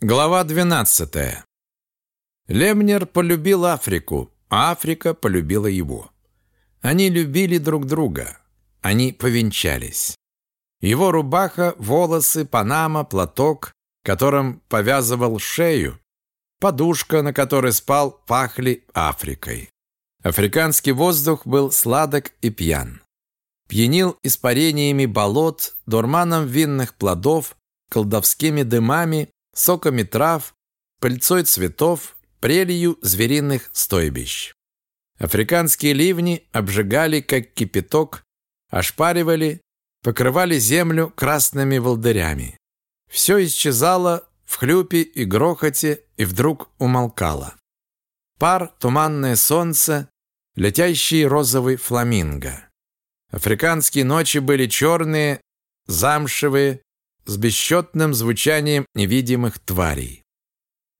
Глава 12. Лемнер полюбил Африку, а Африка полюбила его. Они любили друг друга. Они повенчались. Его рубаха, волосы, панама, платок, которым повязывал шею, подушка, на которой спал, пахли Африкой. Африканский воздух был сладок и пьян. Пьянил испарениями болот, дурманом винных плодов, колдовскими дымами, соками трав, пыльцой цветов, прелью звериных стойбищ. Африканские ливни обжигали, как кипяток, ошпаривали, покрывали землю красными волдырями. Все исчезало в хлюпе и грохоте и вдруг умолкало. Пар, туманное солнце, летящий розовый фламинго. Африканские ночи были черные, замшевые, с бесчетным звучанием невидимых тварей.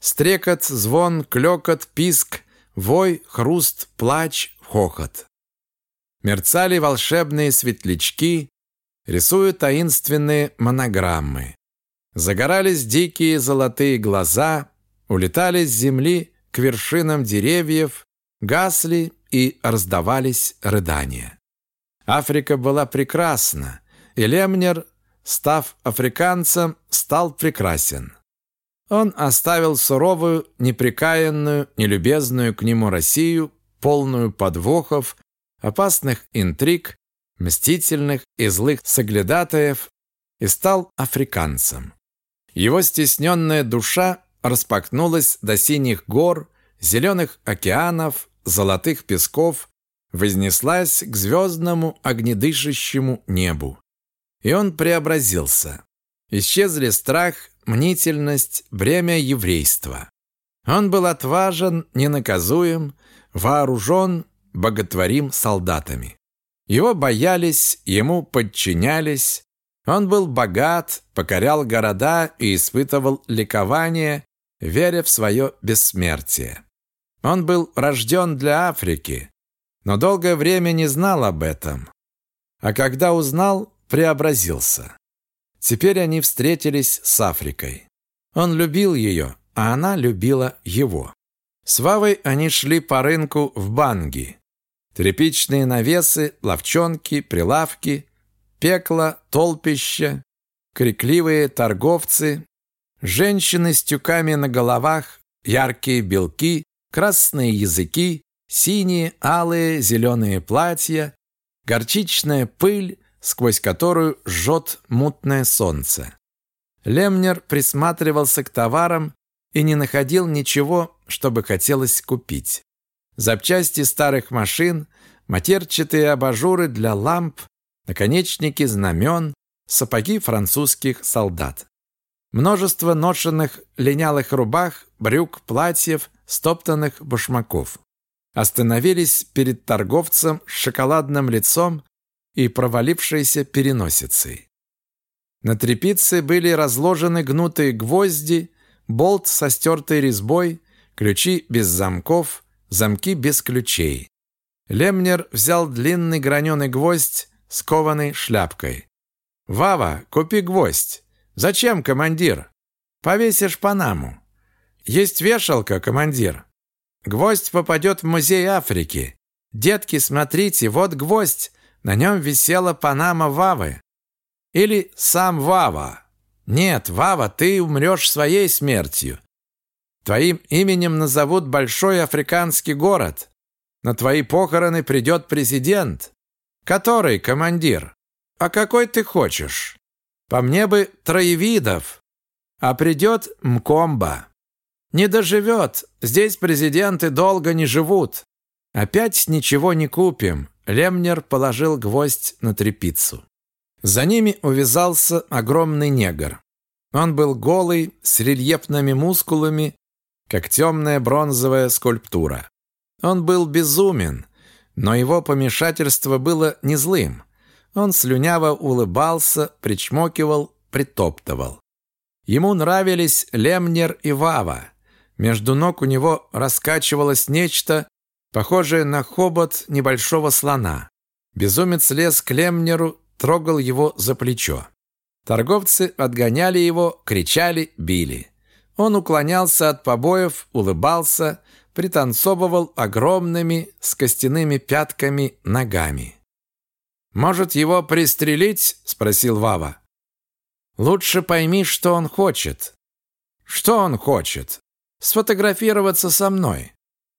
Стрекот, звон, клёкот, писк, вой, хруст, плач, хохот. Мерцали волшебные светлячки, рисуя таинственные монограммы. Загорались дикие золотые глаза, улетали с земли к вершинам деревьев, гасли и раздавались рыдания. Африка была прекрасна, и Лемнер став африканцем, стал прекрасен. Он оставил суровую, неприкаянную, нелюбезную к нему Россию, полную подвохов, опасных интриг, мстительных и злых соглядатаев, и стал африканцем. Его стесненная душа распахнулась до синих гор, зеленых океанов, золотых песков, вознеслась к звездному огнедышащему небу. И он преобразился. Исчезли страх, мнительность, бремя еврейства. Он был отважен, ненаказуем, вооружен, боготворим солдатами. Его боялись, ему подчинялись. Он был богат, покорял города и испытывал ликование, веря в свое бессмертие. Он был рожден для Африки, но долгое время не знал об этом. А когда узнал, преобразился. Теперь они встретились с Африкой. Он любил ее, а она любила его. С Вавой они шли по рынку в Банги. Тряпичные навесы, ловчонки, прилавки, пекло, толпища, крикливые торговцы, женщины с тюками на головах, яркие белки, красные языки, синие, алые, зеленые платья, горчичная пыль, сквозь которую жжет мутное солнце. Лемнер присматривался к товарам и не находил ничего, чтобы хотелось купить. Запчасти старых машин, матерчатые абажуры для ламп, наконечники знамен, сапоги французских солдат. Множество ношенных линялых рубах, брюк, платьев, стоптанных башмаков. Остановились перед торговцем с шоколадным лицом и провалившейся переносицей. На трепице были разложены гнутые гвозди, болт со стертой резьбой, ключи без замков, замки без ключей. Лемнер взял длинный граненый гвоздь с кованой шляпкой. «Вава, купи гвоздь!» «Зачем, командир?» «Повесишь Панаму». «Есть вешалка, командир». «Гвоздь попадет в музей Африки». «Детки, смотрите, вот гвоздь, на нем висела панама Вавы. Или сам Вава. Нет, Вава, ты умрешь своей смертью. Твоим именем назовут большой африканский город. На твои похороны придет президент. Который командир? А какой ты хочешь? По мне бы троевидов. А придет Мкомба. Не доживет. Здесь президенты долго не живут. Опять ничего не купим. Лемнер положил гвоздь на трепицу. За ними увязался огромный негр. Он был голый, с рельефными мускулами, как темная бронзовая скульптура. Он был безумен, но его помешательство было не злым. Он слюняво улыбался, причмокивал, притоптывал. Ему нравились Лемнер и Вава. Между ног у него раскачивалось нечто, похожее на хобот небольшого слона. Безумец лез к Лемнеру, трогал его за плечо. Торговцы отгоняли его, кричали, били. Он уклонялся от побоев, улыбался, пританцовывал огромными с костяными пятками ногами. «Может, его пристрелить?» – спросил Вава. «Лучше пойми, что он хочет». «Что он хочет?» «Сфотографироваться со мной».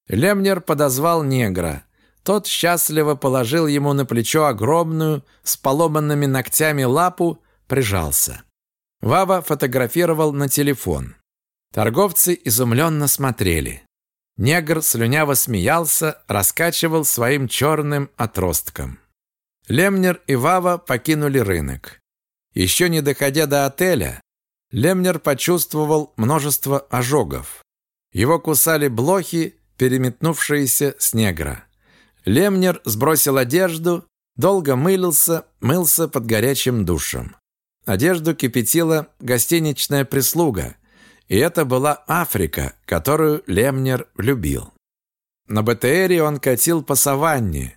Лемнер подозвал негра. Тот счастливо положил ему на плечо огромную, с поломанными ногтями лапу, прижался. Вава фотографировал на телефон. Торговцы изумленно смотрели. Негр слюняво смеялся, раскачивал своим черным отростком. Лемнер и Вава покинули рынок. Еще не доходя до отеля, Лемнер почувствовал множество ожогов. Его кусали блохи, переметнувшиеся с негра. Лемнер сбросил одежду, долго мылился, мылся под горячим душем. Одежду кипятила гостиничная прислуга, и это была Африка, которую Лемнер любил. На БТРе он катил по саванне.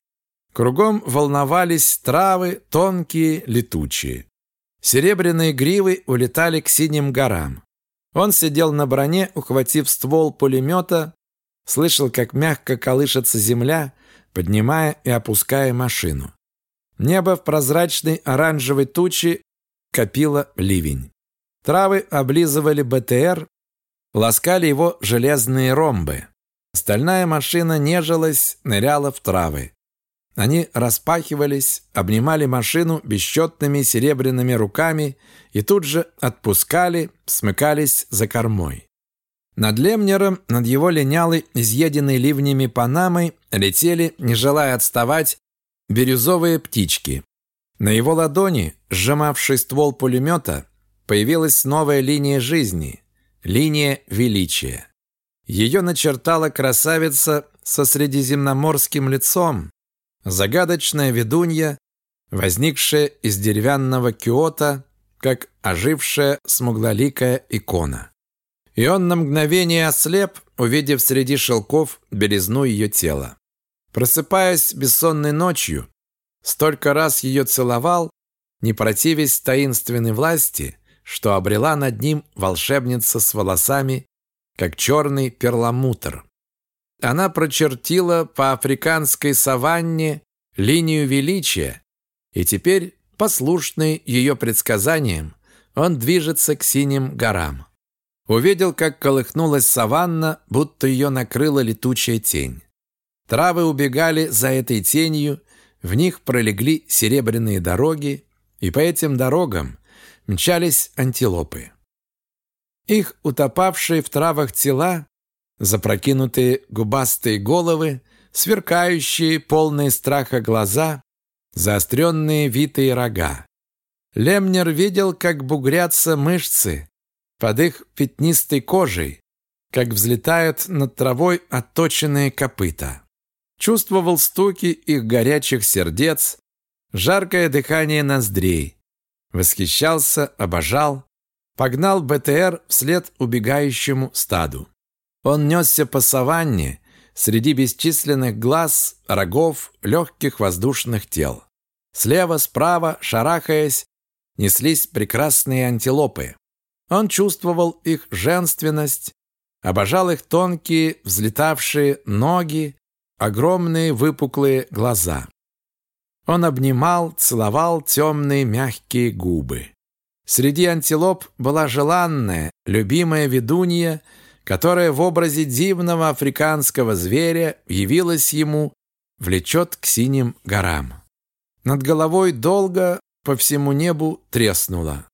Кругом волновались травы, тонкие, летучие. Серебряные гривы улетали к синим горам. Он сидел на броне, ухватив ствол пулемета, слышал, как мягко колышется земля, поднимая и опуская машину. Небо в прозрачной оранжевой тучи копило ливень. Травы облизывали БТР, ласкали его железные ромбы. Стальная машина нежилась, ныряла в травы. Они распахивались, обнимали машину бесчетными серебряными руками и тут же отпускали, смыкались за кормой. Над Лемнером, над его линялой, изъеденной ливнями Панамой, летели, не желая отставать, бирюзовые птички. На его ладони, сжимавшей ствол пулемета, появилась новая линия жизни, линия величия. Ее начертала красавица со средиземноморским лицом, загадочная ведунья, возникшая из деревянного киота, как ожившая смуглоликая икона. И он на мгновение ослеп, увидев среди шелков белизну ее тела. Просыпаясь бессонной ночью, столько раз ее целовал, не противясь таинственной власти, что обрела над ним волшебница с волосами, как черный перламутр. Она прочертила по африканской саванне линию величия, и теперь, послушный ее предсказаниям, он движется к синим горам. Увидел, как колыхнулась саванна, будто ее накрыла летучая тень. Травы убегали за этой тенью, в них пролегли серебряные дороги, и по этим дорогам мчались антилопы. Их утопавшие в травах тела запрокинутые губастые головы, сверкающие, полные страха глаза, заостренные витые рога. Лемнер видел, как бугрятся мышцы под их пятнистой кожей, как взлетают над травой отточенные копыта. Чувствовал стуки их горячих сердец, жаркое дыхание ноздрей. Восхищался, обожал, погнал БТР вслед убегающему стаду. Он несся по саванне среди бесчисленных глаз, рогов, легких воздушных тел. Слева, справа, шарахаясь, неслись прекрасные антилопы. Он чувствовал их женственность, обожал их тонкие, взлетавшие ноги, огромные выпуклые глаза. Он обнимал, целовал темные мягкие губы. Среди антилоп была желанная, любимая ведунья – которая в образе дивного африканского зверя явилась ему, влечет к синим горам. Над головой долго по всему небу треснуло.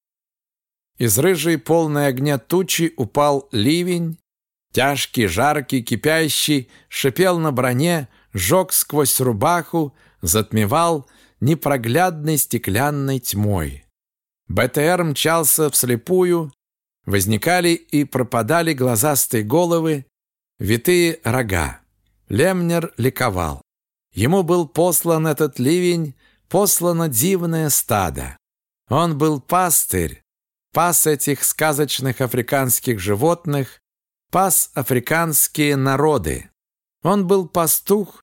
Из рыжей полной огня тучи упал ливень, тяжкий, жаркий, кипящий, шипел на броне, жег сквозь рубаху, затмевал непроглядной стеклянной тьмой. БТР мчался вслепую, Возникали и пропадали глазастые головы, витые рога. Лемнер ликовал. Ему был послан этот ливень, послано дивное стадо. Он был пастырь, пас этих сказочных африканских животных, пас африканские народы. Он был пастух,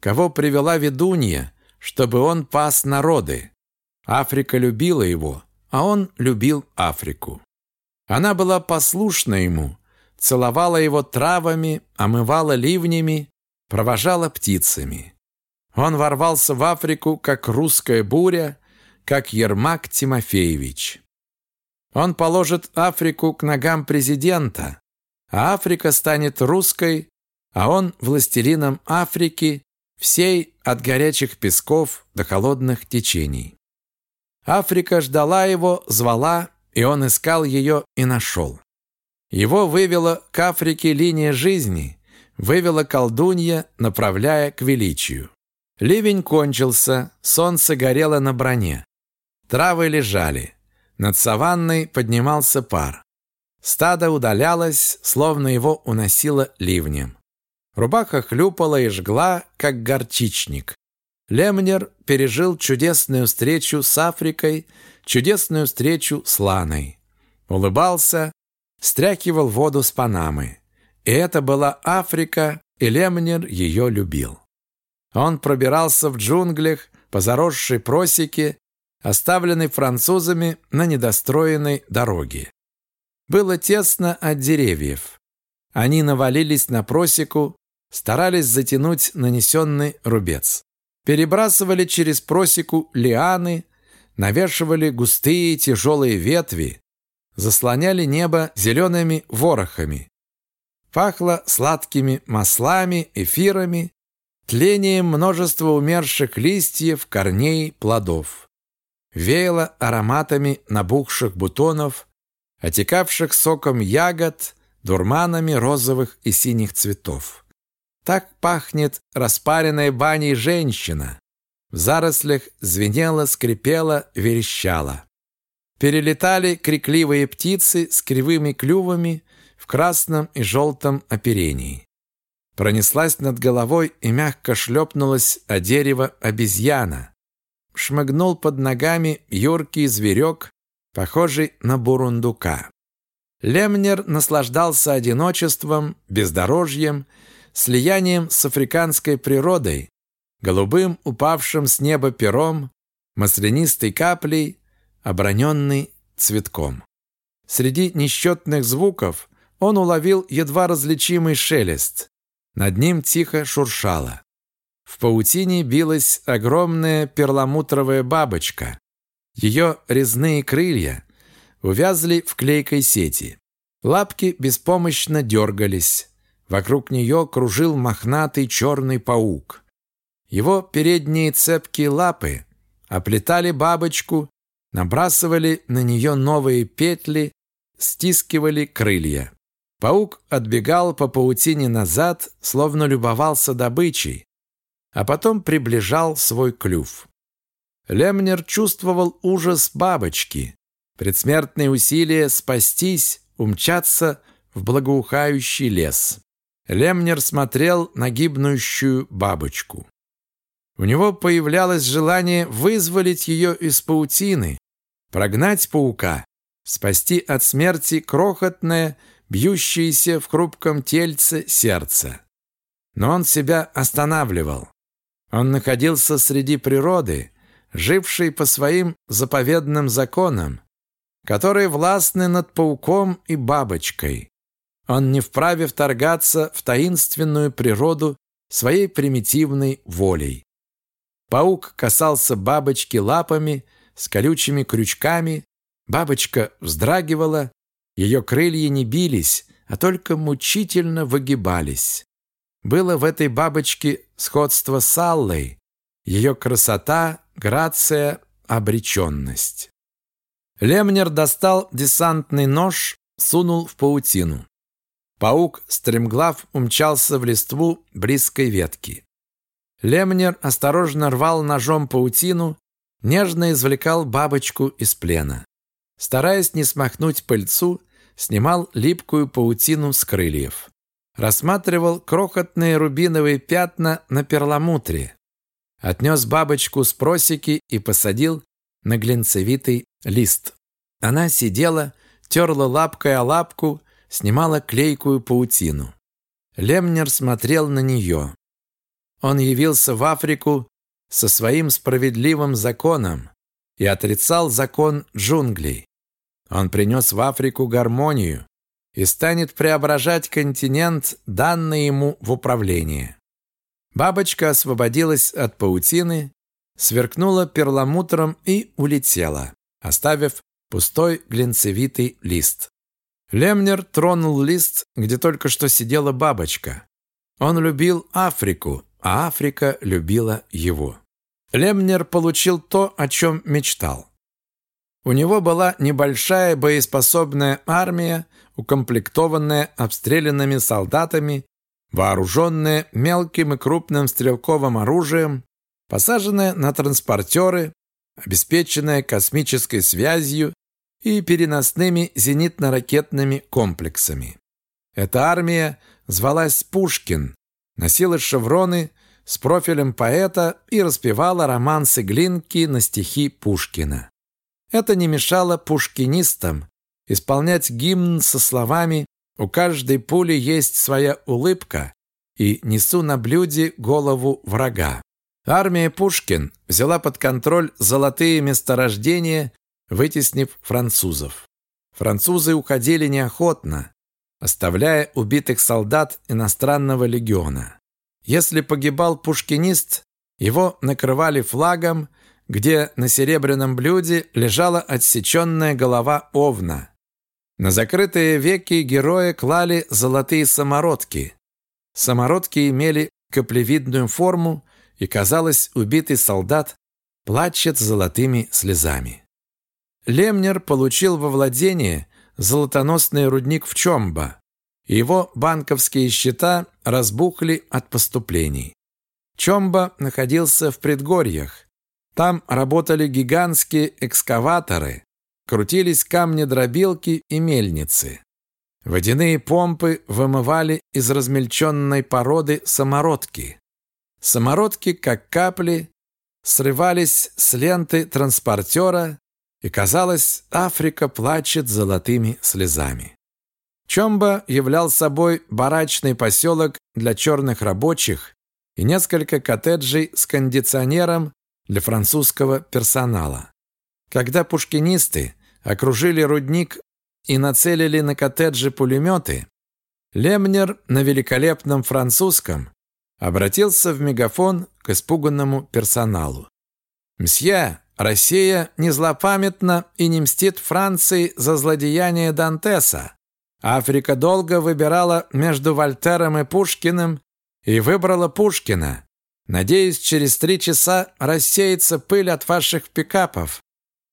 кого привела ведунья, чтобы он пас народы. Африка любила его, а он любил Африку. Она была послушна ему, целовала его травами, омывала ливнями, провожала птицами. Он ворвался в Африку, как русская буря, как Ермак Тимофеевич. Он положит Африку к ногам президента, а Африка станет русской, а он властелином Африки, всей от горячих песков до холодных течений. Африка ждала его, звала, и он искал ее и нашел. Его вывела к Африке линия жизни, вывела колдунья, направляя к величию. Ливень кончился, солнце горело на броне. Травы лежали. Над саванной поднимался пар. Стадо удалялось, словно его уносило ливнем. Рубаха хлюпала и жгла, как горчичник. Лемнер пережил чудесную встречу с Африкой, чудесную встречу с Ланой. Улыбался, стряхивал воду с Панамы. И это была Африка, и Лемнер ее любил. Он пробирался в джунглях по заросшей просеке, оставленной французами на недостроенной дороге. Было тесно от деревьев. Они навалились на просеку, старались затянуть нанесенный рубец. Перебрасывали через просеку лианы, навешивали густые тяжелые ветви, заслоняли небо зелеными ворохами. Пахло сладкими маслами, эфирами, тлением множества умерших листьев, корней, плодов. Веяло ароматами набухших бутонов, отекавших соком ягод, дурманами розовых и синих цветов. Так пахнет распаренной баней женщина. В зарослях звенело, скрипело, верещало. Перелетали крикливые птицы с кривыми клювами в красном и желтом оперении. Пронеслась над головой и мягко шлепнулась о дерево обезьяна. Шмыгнул под ногами юркий зверек, похожий на бурундука. Лемнер наслаждался одиночеством, бездорожьем, слиянием с африканской природой, голубым упавшим с неба пером, маслянистой каплей, оброненный цветком. Среди несчетных звуков он уловил едва различимый шелест. Над ним тихо шуршало. В паутине билась огромная перламутровая бабочка. Ее резные крылья увязли в клейкой сети. Лапки беспомощно дергались. Вокруг нее кружил мохнатый черный паук. Его передние цепкие лапы оплетали бабочку, набрасывали на нее новые петли, стискивали крылья. Паук отбегал по паутине назад, словно любовался добычей, а потом приближал свой клюв. Лемнер чувствовал ужас бабочки, предсмертные усилия спастись, умчаться в благоухающий лес. Лемнер смотрел на гибнущую бабочку. У него появлялось желание вызволить ее из паутины, прогнать паука, спасти от смерти крохотное, бьющееся в хрупком тельце сердце. Но он себя останавливал. Он находился среди природы, жившей по своим заповедным законам, которые властны над пауком и бабочкой. Он не вправе вторгаться в таинственную природу своей примитивной волей. Паук касался бабочки лапами с колючими крючками, бабочка вздрагивала, ее крылья не бились, а только мучительно выгибались. Было в этой бабочке сходство с Аллой, ее красота, грация, обреченность. Лемнер достал десантный нож, сунул в паутину. Паук, стремглав, умчался в листву близкой ветки. Лемнер осторожно рвал ножом паутину, нежно извлекал бабочку из плена. Стараясь не смахнуть пыльцу, снимал липкую паутину с крыльев. Рассматривал крохотные рубиновые пятна на перламутре. Отнес бабочку с просеки и посадил на глинцевитый лист. Она сидела, терла лапкой о лапку, снимала клейкую паутину. Лемнер смотрел на нее. Он явился в Африку со своим справедливым законом и отрицал закон джунглей. Он принес в Африку гармонию и станет преображать континент, данный ему в управление. Бабочка освободилась от паутины, сверкнула перламутром и улетела, оставив пустой глинцевитый лист. Лемнер тронул лист, где только что сидела бабочка. Он любил Африку, а Африка любила его. Лемнер получил то, о чем мечтал. У него была небольшая боеспособная армия, укомплектованная обстрелянными солдатами, вооруженная мелким и крупным стрелковым оружием, посаженная на транспортеры, обеспеченная космической связью и переносными зенитно-ракетными комплексами. Эта армия звалась Пушкин, носила шевроны с профилем поэта и распевала романсы Глинки на стихи Пушкина. Это не мешало пушкинистам исполнять гимн со словами «У каждой пули есть своя улыбка» и «Несу на блюде голову врага». Армия Пушкин взяла под контроль золотые месторождения, вытеснив французов. Французы уходили неохотно, оставляя убитых солдат иностранного легиона. Если погибал пушкинист, его накрывали флагом, где на серебряном блюде лежала отсеченная голова овна. На закрытые веки героя клали золотые самородки. Самородки имели каплевидную форму, и, казалось, убитый солдат плачет золотыми слезами. Лемнер получил во владение золотоносный рудник в Чомба. Его банковские счета разбухли от поступлений. Чомба находился в предгорьях. Там работали гигантские экскаваторы, крутились камни-дробилки и мельницы. Водяные помпы вымывали из размельченной породы самородки. Самородки, как капли, срывались с ленты транспортера, и, казалось, Африка плачет золотыми слезами. Чомба являл собой барачный поселок для черных рабочих и несколько коттеджей с кондиционером для французского персонала. Когда пушкинисты окружили рудник и нацелили на коттеджи пулеметы, Лемнер на великолепном французском обратился в мегафон к испуганному персоналу. «Мсье, Россия не злопамятна и не мстит Франции за злодеяние Дантеса. Африка долго выбирала между Вольтером и Пушкиным и выбрала Пушкина. Надеюсь, через три часа рассеется пыль от ваших пикапов.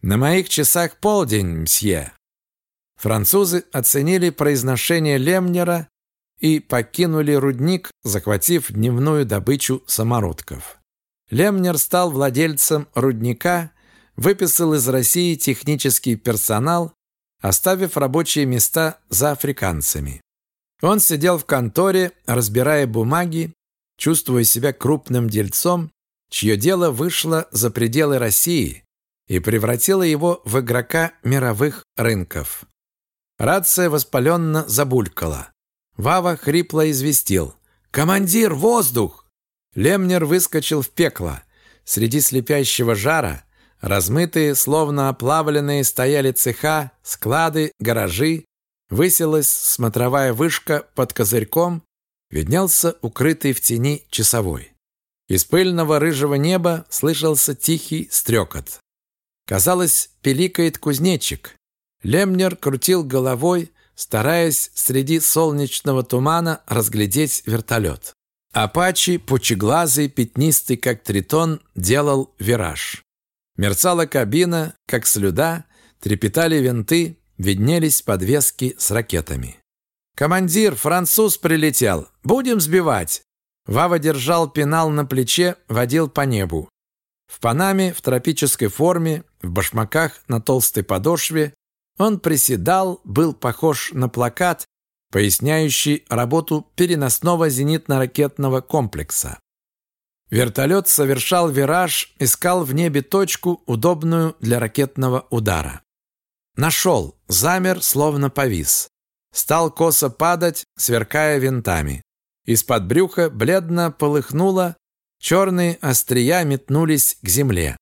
На моих часах полдень, мсье». Французы оценили произношение Лемнера и покинули рудник, захватив дневную добычу самородков. Лемнер стал владельцем рудника, выписал из России технический персонал, оставив рабочие места за африканцами. Он сидел в конторе, разбирая бумаги, чувствуя себя крупным дельцом, чье дело вышло за пределы России и превратило его в игрока мировых рынков. Рация воспаленно забулькала. Вава хрипло известил. «Командир, воздух!» Лемнер выскочил в пекло. Среди слепящего жара, размытые, словно оплавленные, стояли цеха, склады, гаражи. Высилась смотровая вышка под козырьком, виднелся укрытый в тени часовой. Из пыльного рыжего неба слышался тихий стрекот. Казалось, пиликает кузнечик. Лемнер крутил головой, стараясь среди солнечного тумана разглядеть вертолет. Апачи, пучеглазый, пятнистый, как тритон, делал вираж. Мерцала кабина, как слюда, трепетали винты, виднелись подвески с ракетами. «Командир, француз прилетел! Будем сбивать!» Вава держал пенал на плече, водил по небу. В панаме, в тропической форме, в башмаках на толстой подошве, он приседал, был похож на плакат, поясняющий работу переносного зенитно-ракетного комплекса. Вертолет совершал вираж, искал в небе точку, удобную для ракетного удара. Нашел, замер, словно повис. Стал косо падать, сверкая винтами. Из-под брюха бледно полыхнуло, черные острия метнулись к земле.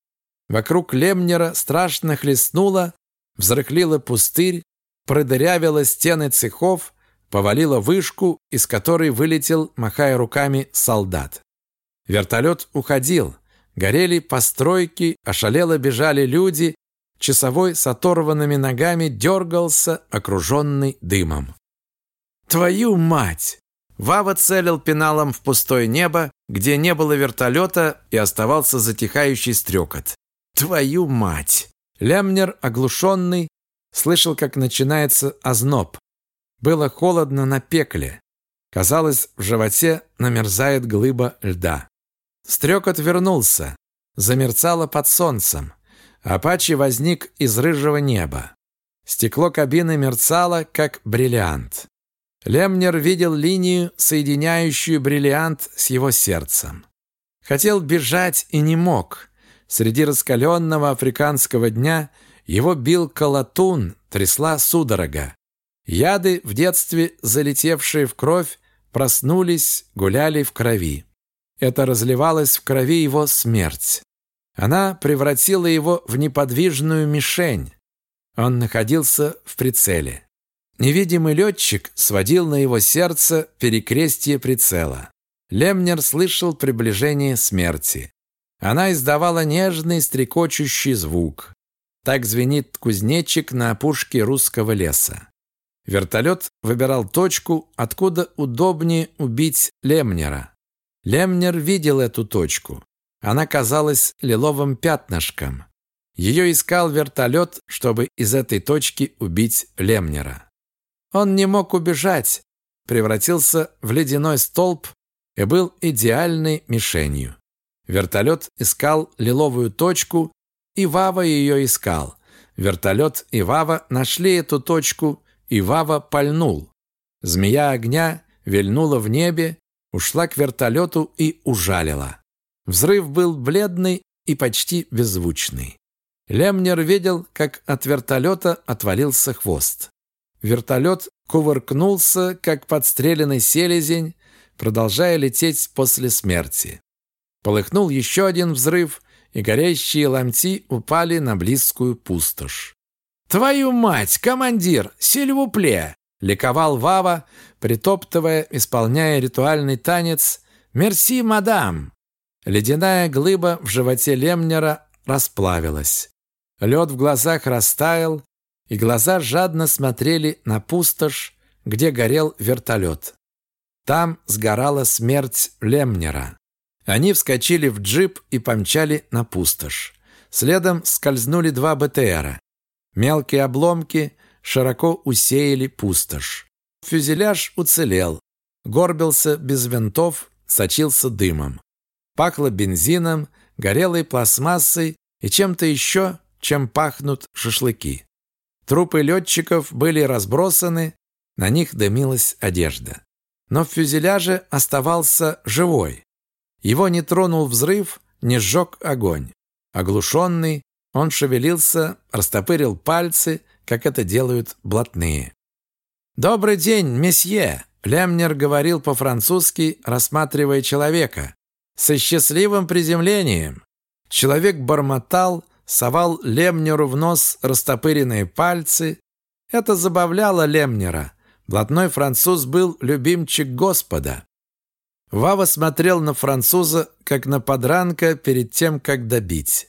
Вокруг Лемнера страшно хлестнуло, Взрыхлила пустырь, продырявила стены цехов, повалила вышку, из которой вылетел, махая руками, солдат. Вертолет уходил. Горели постройки, ошалело бежали люди. Часовой с оторванными ногами дергался, окруженный дымом. «Твою мать!» Вава целил пеналом в пустое небо, где не было вертолета и оставался затихающий стрекот. «Твою мать!» Лемнер, оглушенный, слышал, как начинается озноб. Было холодно на пекле. Казалось, в животе намерзает глыба льда. Стрекот вернулся. Замерцало под солнцем. Апачи возник из рыжего неба. Стекло кабины мерцало, как бриллиант. Лемнер видел линию, соединяющую бриллиант с его сердцем. Хотел бежать и не мог. Среди раскаленного африканского дня его бил колотун, трясла судорога. Яды, в детстве залетевшие в кровь, проснулись, гуляли в крови. Это разливалось в крови его смерть. Она превратила его в неподвижную мишень. Он находился в прицеле. Невидимый летчик сводил на его сердце перекрестие прицела. Лемнер слышал приближение смерти. Она издавала нежный стрекочущий звук. Так звенит кузнечик на опушке русского леса. Вертолет выбирал точку, откуда удобнее убить Лемнера. Лемнер видел эту точку. Она казалась лиловым пятнышком. Ее искал вертолет, чтобы из этой точки убить Лемнера. Он не мог убежать, превратился в ледяной столб и был идеальной мишенью. Вертолет искал лиловую точку, и Вава ее искал. Вертолет и Вава нашли эту точку, и Вава пальнул. Змея огня вильнула в небе, ушла к вертолету и ужалила. Взрыв был бледный и почти беззвучный. Лемнер видел, как от вертолета отвалился хвост. Вертолет кувыркнулся, как подстреленный селезень, продолжая лететь после смерти. Полыхнул еще один взрыв, и горящие ломти упали на близкую пустошь. «Твою мать, командир! Сильвупле!» — ликовал Вава, притоптывая, исполняя ритуальный танец «Мерси, мадам!». Ледяная глыба в животе Лемнера расплавилась. Лед в глазах растаял, и глаза жадно смотрели на пустошь, где горел вертолет. Там сгорала смерть Лемнера. Они вскочили в джип и помчали на пустошь. Следом скользнули два БТРа. Мелкие обломки широко усеяли пустошь. Фюзеляж уцелел, горбился без винтов, сочился дымом. Пахло бензином, горелой пластмассой и чем-то еще, чем пахнут шашлыки. Трупы летчиков были разбросаны, на них дымилась одежда. Но в фюзеляже оставался живой. Его не тронул взрыв, не сжег огонь. Оглушенный, он шевелился, растопырил пальцы, как это делают блатные. «Добрый день, месье!» Лемнер говорил по-французски, рассматривая человека. «Со счастливым приземлением!» Человек бормотал, совал Лемнеру в нос растопыренные пальцы. Это забавляло Лемнера. Блатной француз был любимчик Господа. Вава смотрел на француза, как на подранка перед тем, как добить.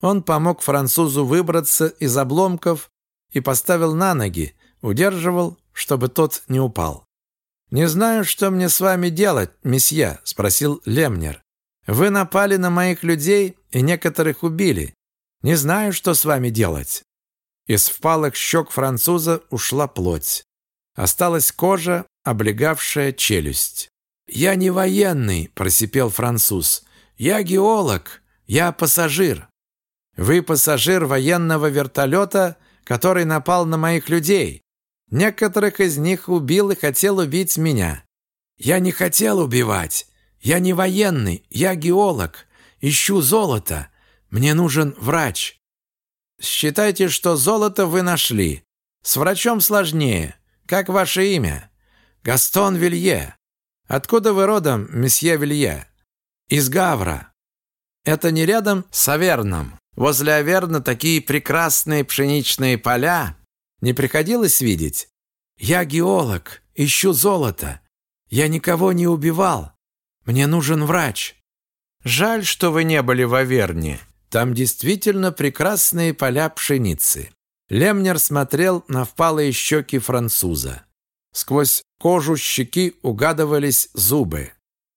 Он помог французу выбраться из обломков и поставил на ноги, удерживал, чтобы тот не упал. «Не знаю, что мне с вами делать, месье», — спросил Лемнер. «Вы напали на моих людей и некоторых убили. Не знаю, что с вами делать». Из впалых щек француза ушла плоть. Осталась кожа, облегавшая челюсть. «Я не военный», – просипел француз. «Я геолог. Я пассажир». «Вы пассажир военного вертолета, который напал на моих людей. Некоторых из них убил и хотел убить меня. Я не хотел убивать. Я не военный, я геолог. Ищу золото. Мне нужен врач». «Считайте, что золото вы нашли. С врачом сложнее. Как ваше имя?» «Гастон Вилье. Откуда вы родом, месье Вилье? Из Гавра. Это не рядом с Аверном. Возле Аверна такие прекрасные пшеничные поля. Не приходилось видеть? Я геолог, ищу золото. Я никого не убивал. Мне нужен врач. Жаль, что вы не были в Аверне. Там действительно прекрасные поля пшеницы. Лемнер смотрел на впалые щеки француза. Сквозь кожу щеки угадывались зубы.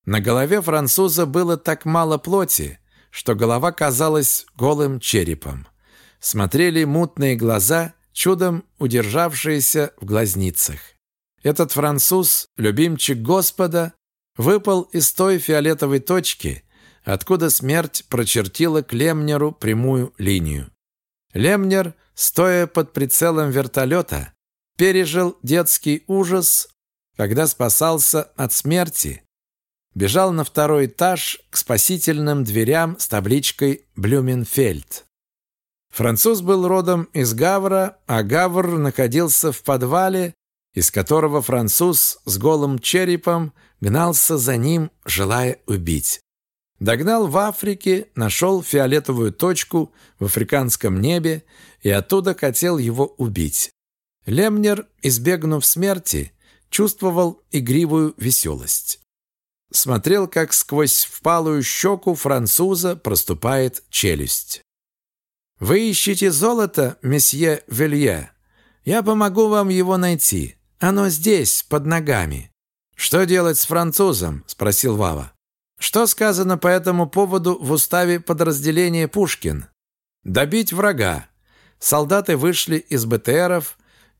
На голове француза было так мало плоти, что голова казалась голым черепом. Смотрели мутные глаза, чудом удержавшиеся в глазницах. Этот француз, любимчик Господа, выпал из той фиолетовой точки, откуда смерть прочертила к Лемнеру прямую линию. Лемнер, стоя под прицелом вертолета, пережил детский ужас, когда спасался от смерти, бежал на второй этаж к спасительным дверям с табличкой «Блюменфельд». Француз был родом из Гавра, а Гавр находился в подвале, из которого француз с голым черепом гнался за ним, желая убить. Догнал в Африке, нашел фиолетовую точку в африканском небе и оттуда хотел его убить. Лемнер, избегнув смерти, чувствовал игривую веселость. Смотрел, как сквозь впалую щеку француза проступает челюсть. «Вы ищете золото, месье Велье? Я помогу вам его найти. Оно здесь, под ногами». «Что делать с французом?» – спросил Вава. «Что сказано по этому поводу в уставе подразделения «Пушкин»?» «Добить врага». Солдаты вышли из БТРов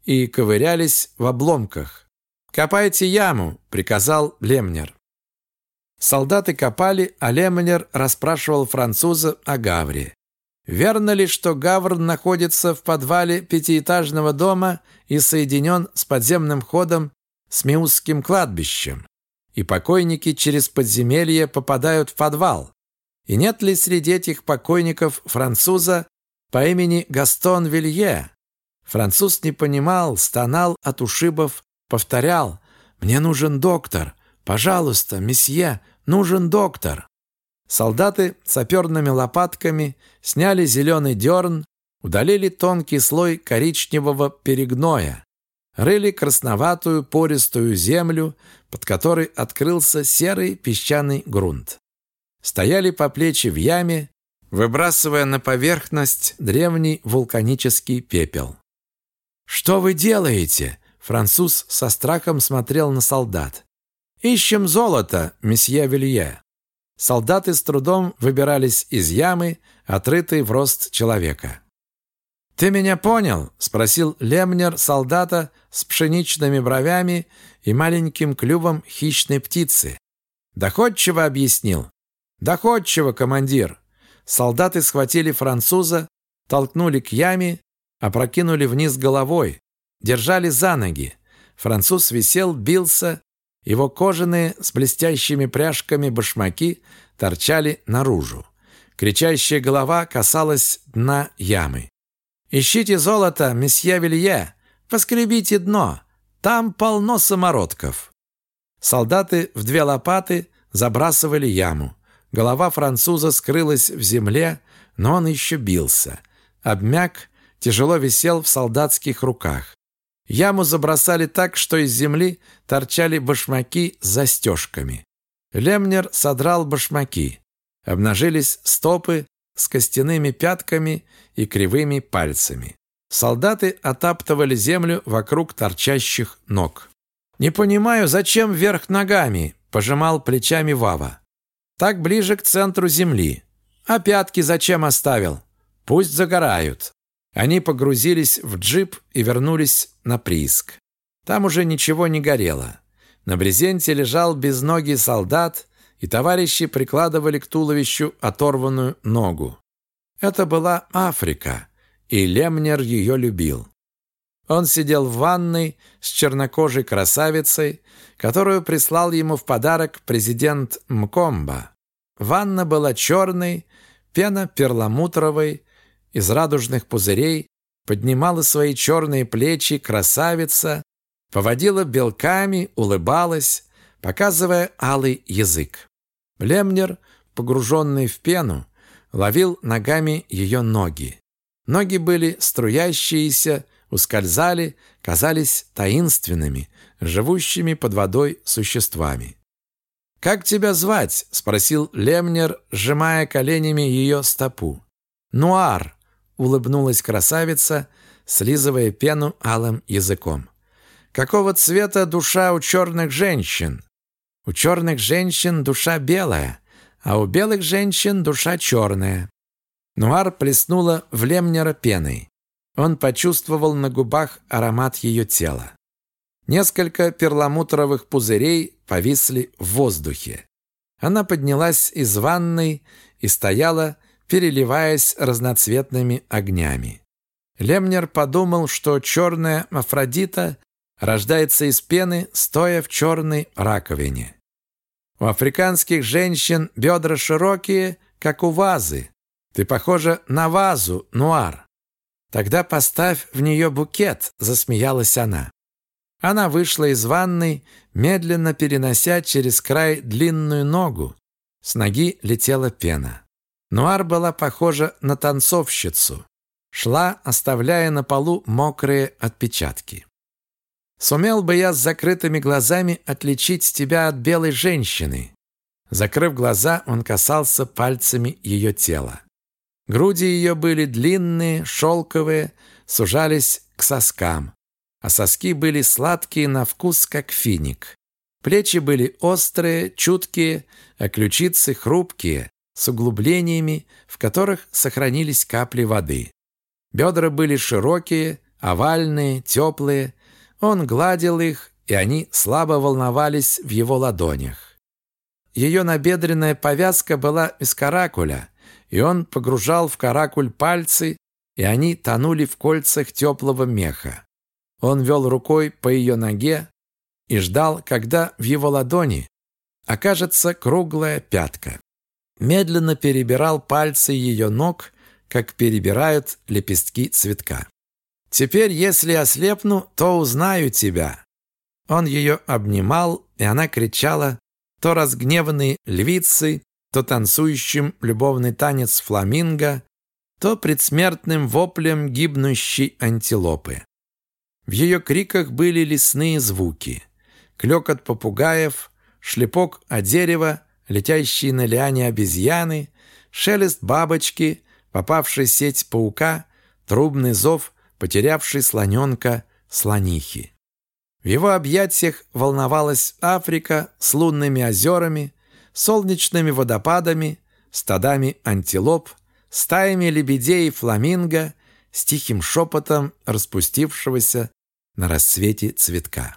и ковырялись в обломках. «Копайте яму», – приказал Лемнер. Солдаты копали, а Лемнер расспрашивал француза о Гавре. Верно ли, что Гавр находится в подвале пятиэтажного дома и соединен с подземным ходом с Миусским кладбищем? И покойники через подземелье попадают в подвал? И нет ли среди этих покойников француза по имени Гастон Вилье? Француз не понимал, стонал от ушибов, повторял «Мне нужен доктор! Пожалуйста, месье, нужен доктор!» Солдаты саперными лопатками сняли зеленый дерн, удалили тонкий слой коричневого перегноя, рыли красноватую пористую землю, под которой открылся серый песчаный грунт. Стояли по плечи в яме, выбрасывая на поверхность древний вулканический пепел. «Что вы делаете?» Француз со страхом смотрел на солдат. «Ищем золото, месье Вилье». Солдаты с трудом выбирались из ямы, отрытой в рост человека. «Ты меня понял?» – спросил Лемнер солдата с пшеничными бровями и маленьким клювом хищной птицы. Доходчиво объяснил. «Доходчиво, командир!» Солдаты схватили француза, толкнули к яме, опрокинули вниз головой, держали за ноги. Француз висел, бился, его кожаные с блестящими пряжками башмаки торчали наружу. Кричащая голова касалась дна ямы. «Ищите золото, месье Вилье! Поскребите дно! Там полно самородков!» Солдаты в две лопаты забрасывали яму. Голова француза скрылась в земле, но он еще бился. Обмяк, тяжело висел в солдатских руках. Яму забросали так, что из земли торчали башмаки с застежками. Лемнер содрал башмаки. Обнажились стопы с костяными пятками и кривыми пальцами. Солдаты отаптывали землю вокруг торчащих ног. «Не понимаю, зачем вверх ногами?» – пожимал плечами Вава. «Так ближе к центру земли. А пятки зачем оставил? Пусть загорают». Они погрузились в джип и вернулись на прииск. Там уже ничего не горело. На брезенте лежал безногий солдат, и товарищи прикладывали к туловищу оторванную ногу. Это была Африка, и Лемнер ее любил. Он сидел в ванной с чернокожей красавицей, которую прислал ему в подарок президент Мкомба. Ванна была черной, пена перламутровой, из радужных пузырей поднимала свои черные плечи красавица, поводила белками, улыбалась, показывая алый язык. Лемнер, погруженный в пену, ловил ногами ее ноги. Ноги были струящиеся, ускользали, казались таинственными, живущими под водой существами. «Как тебя звать?» — спросил Лемнер, сжимая коленями ее стопу. «Нуар», — улыбнулась красавица, слизывая пену алым языком. «Какого цвета душа у черных женщин?» «У черных женщин душа белая, а у белых женщин душа черная». Нуар плеснула в Лемнера пеной. Он почувствовал на губах аромат ее тела. Несколько перламутровых пузырей повисли в воздухе. Она поднялась из ванной и стояла, переливаясь разноцветными огнями. Лемнер подумал, что черная Афродита рождается из пены, стоя в черной раковине. У африканских женщин бедра широкие, как у вазы. Ты похожа на вазу, Нуар. Тогда поставь в нее букет, засмеялась она. Она вышла из ванной, медленно перенося через край длинную ногу. С ноги летела пена. Нуар была похожа на танцовщицу. Шла, оставляя на полу мокрые отпечатки. Сумел бы я с закрытыми глазами отличить тебя от белой женщины. Закрыв глаза, он касался пальцами ее тела. Груди ее были длинные, шелковые, сужались к соскам, а соски были сладкие на вкус, как финик. Плечи были острые, чуткие, а ключицы хрупкие, с углублениями, в которых сохранились капли воды. Бедра были широкие, овальные, теплые. Он гладил их, и они слабо волновались в его ладонях. Ее набедренная повязка была из каракуля, и он погружал в каракуль пальцы, и они тонули в кольцах теплого меха. Он вел рукой по ее ноге и ждал, когда в его ладони окажется круглая пятка. Медленно перебирал пальцы ее ног, как перебирают лепестки цветка. «Теперь, если ослепну, то узнаю тебя». Он ее обнимал, и она кричала то разгневанной львицей, то танцующим любовный танец фламинго, то предсмертным воплем гибнущей антилопы. В ее криках были лесные звуки. Клёкот попугаев, шлепок о дерево, летящие на лиане обезьяны, шелест бабочки, попавший сеть паука, трубный зов, потерявший слоненка слонихи. В его объятиях волновалась Африка с лунными озерами, солнечными водопадами, стадами антилоп, стаями лебедей и фламинго, с тихим шепотом распустившегося на рассвете цветка.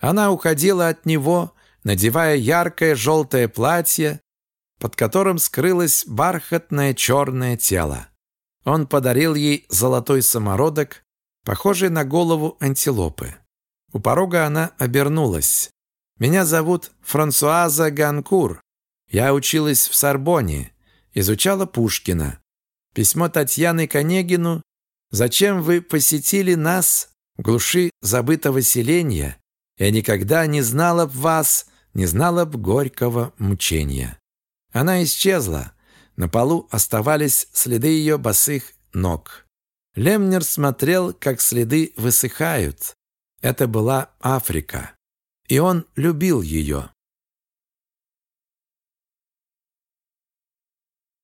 Она уходила от него, надевая яркое желтое платье, под которым скрылось бархатное черное тело. Он подарил ей золотой самородок, похожий на голову антилопы. У порога она обернулась. Меня зовут Франсуаза Ганкур. Я училась в Сорбоне, изучала Пушкина. Письмо Татьяны Конегину «Зачем вы посетили нас глуши забытого селения? Я никогда не знала б вас, не знала б горького мучения». Она исчезла. На полу оставались следы ее босых ног. Лемнер смотрел, как следы высыхают. Это была Африка и он любил ее.